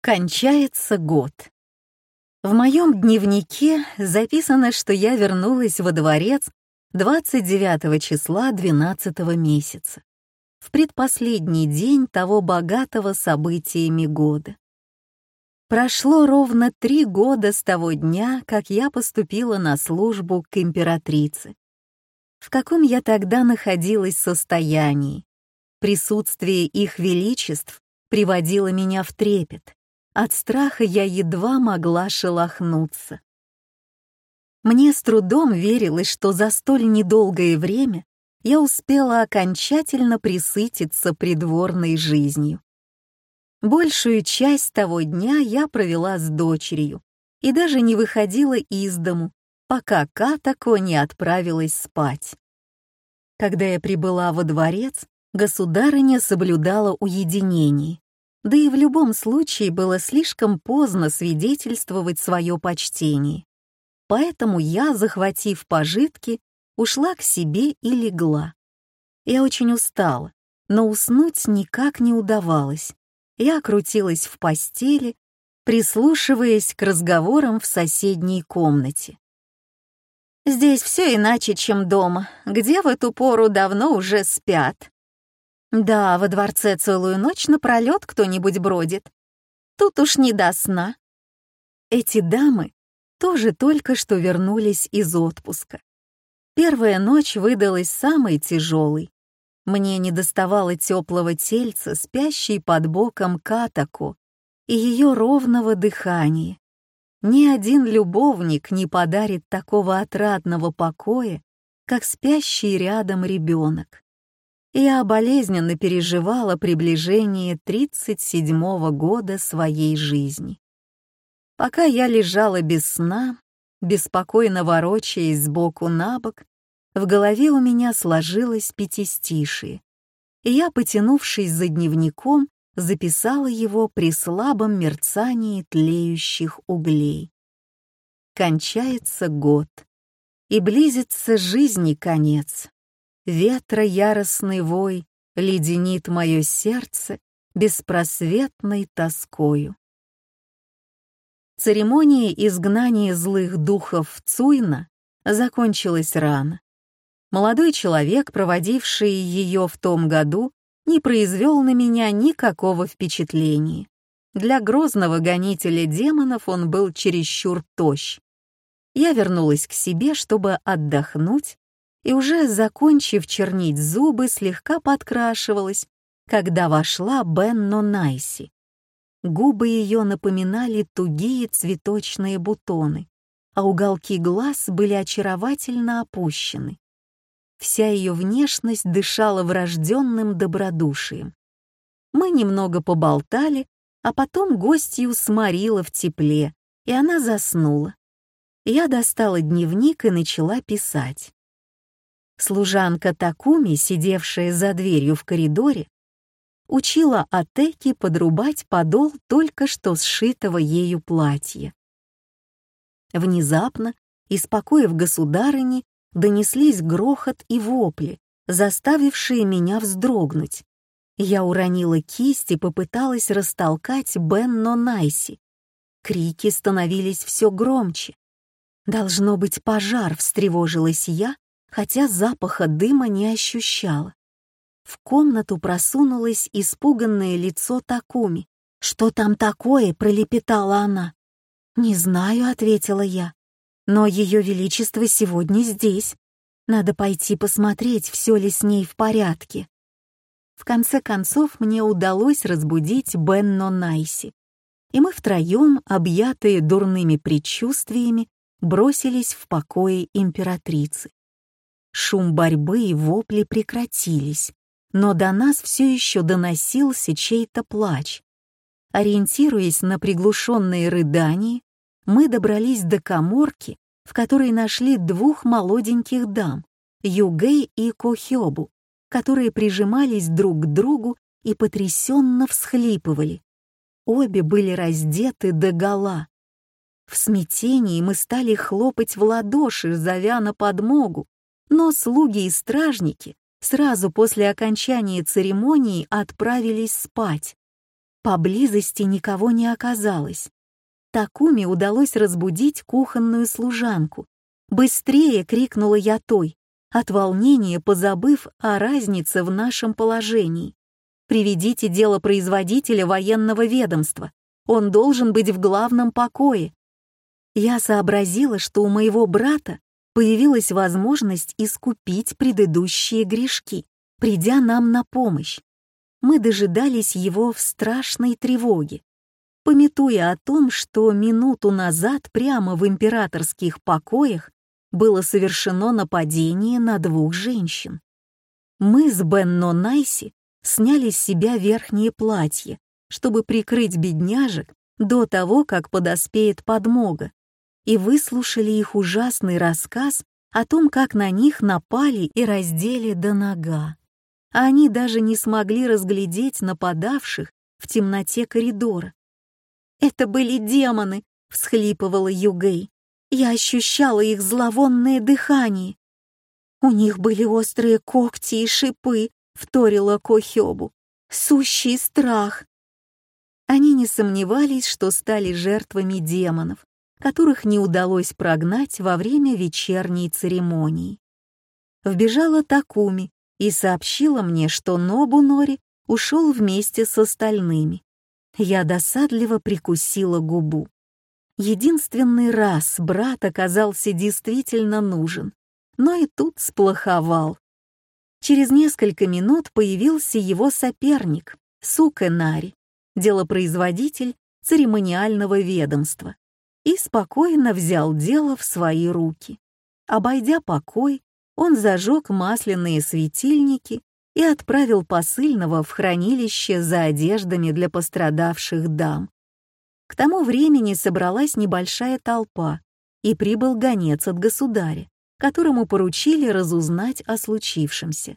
Кончается год. В моем дневнике записано, что я вернулась во дворец 29 числа 12 месяца, в предпоследний день того богатого событиями года. Прошло ровно три года с того дня, как я поступила на службу к императрице. В каком я тогда находилась состоянии? Присутствие их величеств приводило меня в трепет. От страха я едва могла шелохнуться. Мне с трудом верилось, что за столь недолгое время я успела окончательно присытиться придворной жизнью. Большую часть того дня я провела с дочерью и даже не выходила из дому, пока Катако не отправилась спать. Когда я прибыла во дворец, государыня соблюдала уединение, да и в любом случае было слишком поздно свидетельствовать свое почтение. Поэтому я, захватив пожитки, ушла к себе и легла. Я очень устала, но уснуть никак не удавалось. Я крутилась в постели, прислушиваясь к разговорам в соседней комнате. «Здесь все иначе, чем дома, где в эту пору давно уже спят», да, во дворце целую ночь напролет кто-нибудь бродит. Тут уж не до сна. Эти дамы тоже только что вернулись из отпуска. Первая ночь выдалась самой тяжелой. Мне не доставало теплого тельца, спящей под боком Катаку, и ее ровного дыхания. Ни один любовник не подарит такого отрадного покоя, как спящий рядом ребенок я болезненно переживала приближение 37-го года своей жизни. Пока я лежала без сна, беспокойно ворочаясь сбоку на бок, в голове у меня сложилось пятистишие, и я, потянувшись за дневником, записала его при слабом мерцании тлеющих углей. Кончается год, и близится жизни конец. Ветра яростный вой леденит мое сердце беспросветной тоскою. Церемония изгнания злых духов Цуйна закончилась рано. Молодой человек, проводивший ее в том году, не произвел на меня никакого впечатления. Для грозного гонителя демонов он был чересчур тощ. Я вернулась к себе, чтобы отдохнуть и уже закончив чернить зубы, слегка подкрашивалась, когда вошла Бенно Найси. Губы ее напоминали тугие цветочные бутоны, а уголки глаз были очаровательно опущены. Вся ее внешность дышала врожденным добродушием. Мы немного поболтали, а потом гостью сморила в тепле, и она заснула. Я достала дневник и начала писать. Служанка Такуми, сидевшая за дверью в коридоре, учила Атеки подрубать подол только что сшитого ею платья. Внезапно, из покоев государыни, донеслись грохот и вопли, заставившие меня вздрогнуть. Я уронила кисть и попыталась растолкать Бенно Найси. Крики становились все громче. «Должно быть пожар», — встревожилась я хотя запаха дыма не ощущала. В комнату просунулось испуганное лицо Такуми. «Что там такое?» — пролепетала она. «Не знаю», — ответила я. «Но Ее Величество сегодня здесь. Надо пойти посмотреть, все ли с ней в порядке». В конце концов мне удалось разбудить Бенно Найси. И мы втроем, объятые дурными предчувствиями, бросились в покое императрицы. Шум борьбы и вопли прекратились, но до нас все еще доносился чей-то плач. Ориентируясь на приглушенные рыдания, мы добрались до коморки, в которой нашли двух молоденьких дам, Югэй и Кохёбу, которые прижимались друг к другу и потрясенно всхлипывали. Обе были раздеты до гола. В смятении мы стали хлопать в ладоши, зовя на подмогу, но слуги и стражники сразу после окончания церемонии отправились спать. Поблизости никого не оказалось. Такуми удалось разбудить кухонную служанку. «Быстрее!» — крикнула я той, от волнения позабыв о разнице в нашем положении. «Приведите дело производителя военного ведомства. Он должен быть в главном покое». Я сообразила, что у моего брата появилась возможность искупить предыдущие грешки, придя нам на помощь. Мы дожидались его в страшной тревоге, пометуя о том, что минуту назад прямо в императорских покоях было совершено нападение на двух женщин. Мы с Бенно Найси сняли с себя верхние платья, чтобы прикрыть бедняжек до того, как подоспеет подмога, и выслушали их ужасный рассказ о том, как на них напали и раздели до нога. А они даже не смогли разглядеть нападавших в темноте коридора. «Это были демоны!» — всхлипывала Югей. «Я ощущала их зловонное дыхание. У них были острые когти и шипы», — вторила Кохёбу. «Сущий страх!» Они не сомневались, что стали жертвами демонов, которых не удалось прогнать во время вечерней церемонии. Вбежала Такуми и сообщила мне, что Нобу Нори ушел вместе с остальными. Я досадливо прикусила губу. Единственный раз брат оказался действительно нужен, но и тут сплоховал. Через несколько минут появился его соперник, Сука Нари, делопроизводитель церемониального ведомства и спокойно взял дело в свои руки. Обойдя покой, он зажег масляные светильники и отправил посыльного в хранилище за одеждами для пострадавших дам. К тому времени собралась небольшая толпа, и прибыл гонец от государя, которому поручили разузнать о случившемся.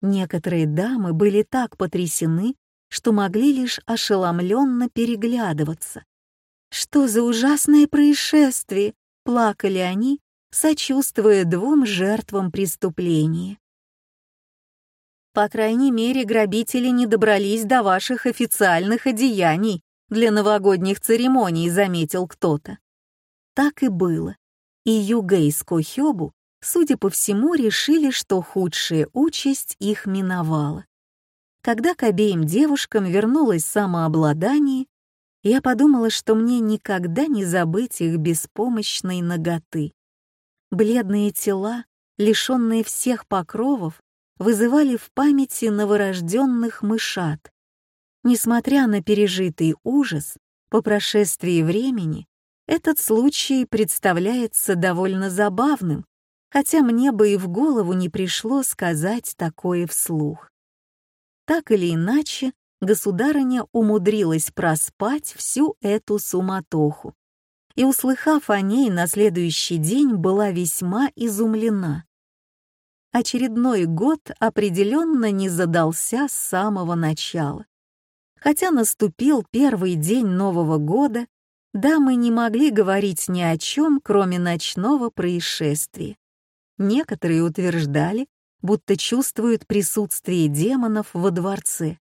Некоторые дамы были так потрясены, что могли лишь ошеломленно переглядываться. Что за ужасное происшествие? Плакали они, сочувствуя двум жертвам преступления. По крайней мере, грабители не добрались до ваших официальных одеяний для новогодних церемоний, заметил кто-то. Так и было. И Югей с Кохёбу, судя по всему, решили, что худшая участь их миновала. Когда к обеим девушкам вернулось самообладание, я подумала, что мне никогда не забыть их беспомощной ноготы. Бледные тела, лишенные всех покровов, вызывали в памяти новорожденных мышат. Несмотря на пережитый ужас, по прошествии времени этот случай представляется довольно забавным, хотя мне бы и в голову не пришло сказать такое вслух. Так или иначе, государыня умудрилась проспать всю эту суматоху. И, услыхав о ней на следующий день, была весьма изумлена. Очередной год определенно не задался с самого начала. Хотя наступил первый день Нового года, дамы не могли говорить ни о чем, кроме ночного происшествия. Некоторые утверждали, будто чувствуют присутствие демонов во дворце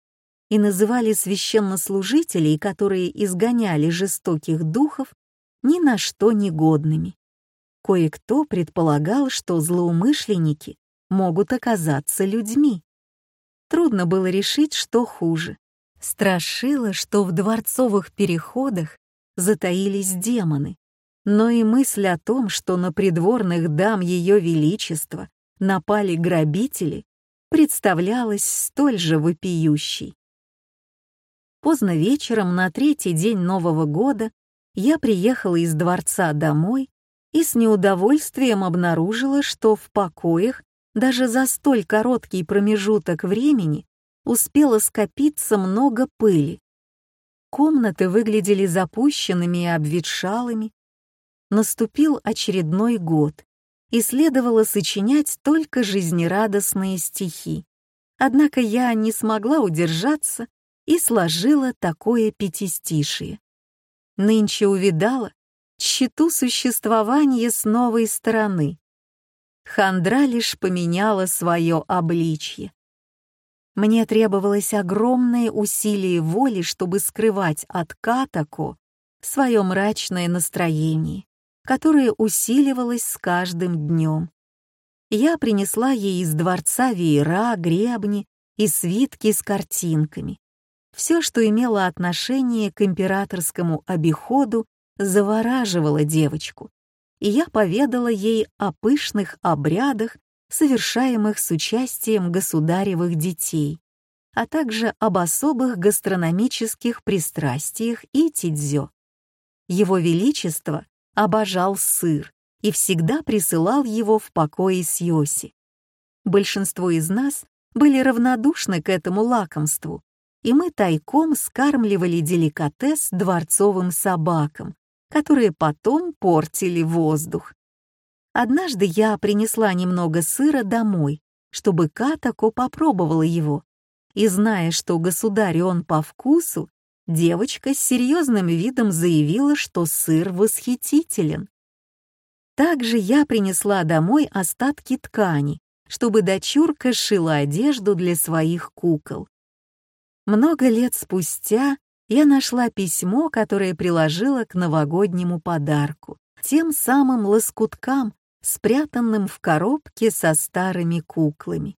и называли священнослужителей, которые изгоняли жестоких духов, ни на что негодными. Кое-кто предполагал, что злоумышленники могут оказаться людьми. Трудно было решить, что хуже. Страшило, что в дворцовых переходах затаились демоны, но и мысль о том, что на придворных дам Ее Величества напали грабители, представлялась столь же вопиющей. Поздно вечером на третий день Нового года я приехала из дворца домой и с неудовольствием обнаружила, что в покоях даже за столь короткий промежуток времени успело скопиться много пыли. Комнаты выглядели запущенными и обветшалыми. Наступил очередной год, и следовало сочинять только жизнерадостные стихи. Однако я не смогла удержаться и сложила такое пятистишие. Нынче увидала тщету существования с новой стороны. Хандра лишь поменяла свое обличье. Мне требовалось огромное усилие воли, чтобы скрывать от Катако свое мрачное настроение, которое усиливалось с каждым днем. Я принесла ей из дворца веера, гребни и свитки с картинками. Все, что имело отношение к императорскому обиходу, завораживало девочку, и я поведала ей о пышных обрядах, совершаемых с участием государевых детей, а также об особых гастрономических пристрастиях и тидзё. Его Величество обожал сыр и всегда присылал его в покое с Йоси. Большинство из нас были равнодушны к этому лакомству, и мы тайком скармливали деликатес дворцовым собакам, которые потом портили воздух. Однажды я принесла немного сыра домой, чтобы Катако попробовала его, и, зная, что государю он по вкусу, девочка с серьезным видом заявила, что сыр восхитителен. Также я принесла домой остатки ткани, чтобы дочурка шила одежду для своих кукол. Много лет спустя я нашла письмо, которое приложила к новогоднему подарку, тем самым лоскуткам, спрятанным в коробке со старыми куклами.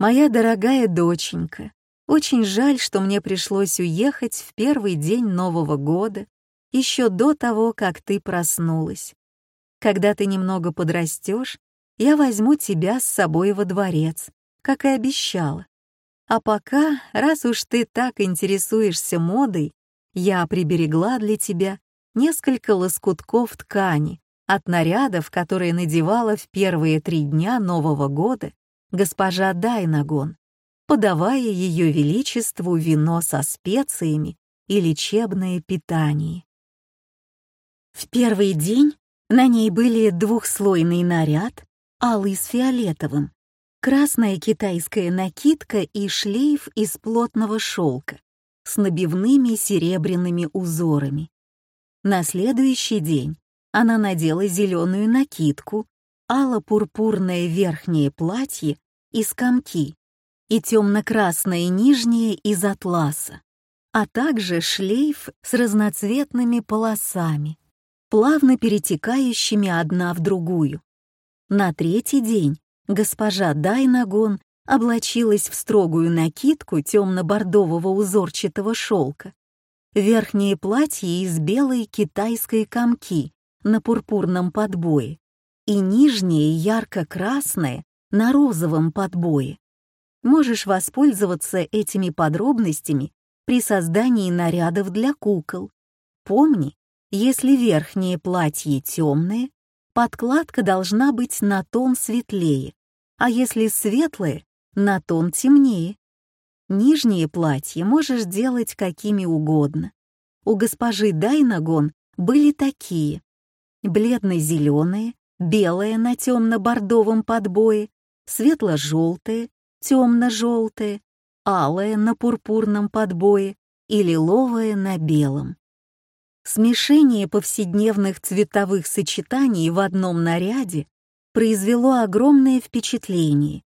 Моя дорогая доченька, очень жаль, что мне пришлось уехать в первый день Нового года, еще до того, как ты проснулась. Когда ты немного подрастешь, я возьму тебя с собой во дворец, как и обещала. А пока, раз уж ты так интересуешься модой, я приберегла для тебя несколько лоскутков ткани от нарядов, которые надевала в первые три дня Нового года госпожа Дайнагон, подавая ее величеству вино со специями и лечебное питание. В первый день на ней были двухслойный наряд, алый с фиолетовым, красная китайская накидка и шлейф из плотного шелка с набивными серебряными узорами. На следующий день она надела зеленую накидку, ало-пурпурное верхнее платье из комки и темно-красное нижнее из атласа, а также шлейф с разноцветными полосами, плавно перетекающими одна в другую. На третий день Госпожа Дайнагон облачилась в строгую накидку темно-бордового узорчатого шелка, верхнее платье из белой китайской комки на пурпурном подбое и нижнее ярко-красное на розовом подбое. Можешь воспользоваться этими подробностями при создании нарядов для кукол. Помни, если верхнее платье темное, подкладка должна быть на тон светлее, а если светлые, на тон темнее. Нижние платья можешь делать какими угодно. У госпожи Дайнагон были такие. Бледно-зеленые, белые на темно-бордовом подбое, светло-желтые, темно-желтые, алые на пурпурном подбое и лиловые на белом. Смешение повседневных цветовых сочетаний в одном наряде произвело огромное впечатление.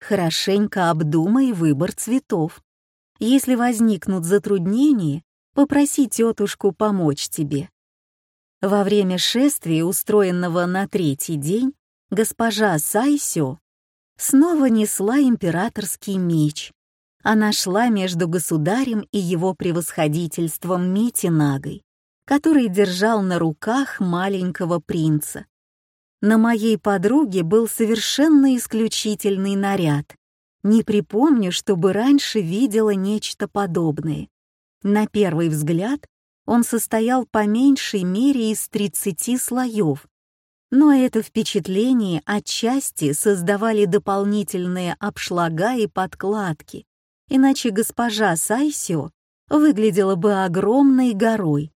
Хорошенько обдумай выбор цветов. Если возникнут затруднения, попроси тетушку помочь тебе. Во время шествия, устроенного на третий день, госпожа Сайсё снова несла императорский меч. Она шла между государем и его превосходительством Митинагой, который держал на руках маленького принца. На моей подруге был совершенно исключительный наряд. Не припомню, чтобы раньше видела нечто подобное. На первый взгляд он состоял по меньшей мере из 30 слоев, но это впечатление отчасти создавали дополнительные обшлага и подкладки, иначе госпожа Сайсё выглядела бы огромной горой.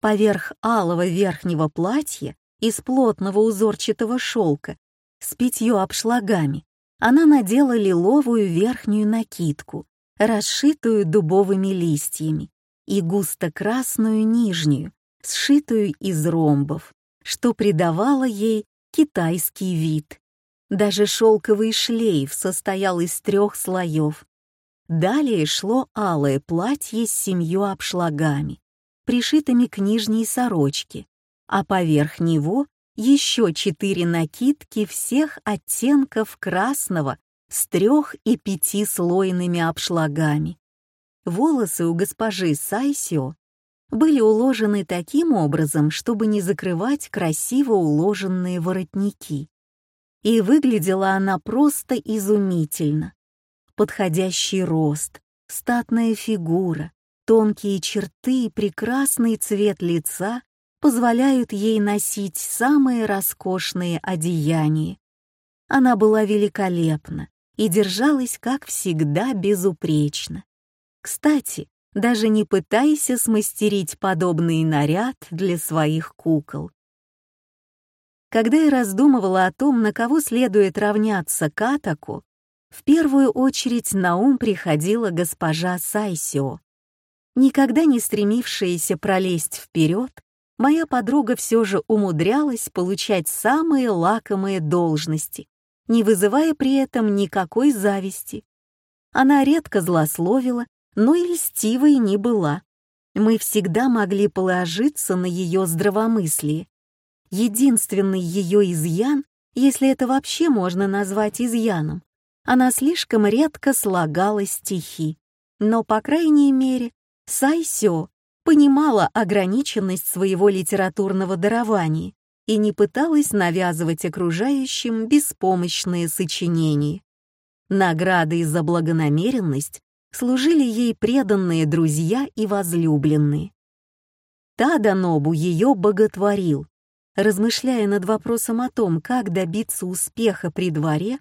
Поверх алого верхнего платья из плотного узорчатого шелка с пятью обшлагами, она надела лиловую верхнюю накидку, расшитую дубовыми листьями, и густо-красную нижнюю, сшитую из ромбов, что придавало ей китайский вид. Даже шелковый шлейф состоял из трех слоев. Далее шло алое платье с семью обшлагами, пришитыми к нижней сорочке, а поверх него еще четыре накидки всех оттенков красного с трех- и пятислойными обшлагами. Волосы у госпожи Сайсио были уложены таким образом, чтобы не закрывать красиво уложенные воротники. И выглядела она просто изумительно. Подходящий рост, статная фигура, тонкие черты и прекрасный цвет лица позволяют ей носить самые роскошные одеяния. Она была великолепна и держалась, как всегда, безупречно. Кстати, даже не пытайся смастерить подобный наряд для своих кукол. Когда я раздумывала о том, на кого следует равняться Катаку, в первую очередь на ум приходила госпожа Сайсио. Никогда не стремившаяся пролезть вперед, моя подруга все же умудрялась получать самые лакомые должности, не вызывая при этом никакой зависти. Она редко злословила, но и льстивой не была. Мы всегда могли положиться на ее здравомыслие, Единственный ее изъян, если это вообще можно назвать изъяном, она слишком редко слагала стихи. Но, по крайней мере, Сайсё понимала ограниченность своего литературного дарования и не пыталась навязывать окружающим беспомощные сочинения. Наградой за благонамеренность служили ей преданные друзья и возлюбленные. Таданобу ее боготворил, Размышляя над вопросом о том, как добиться успеха при дворе,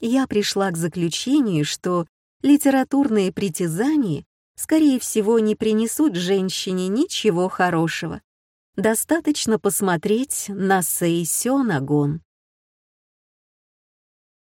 я пришла к заключению, что литературные притязания, скорее всего, не принесут женщине ничего хорошего. Достаточно посмотреть на Сейсё Нагон.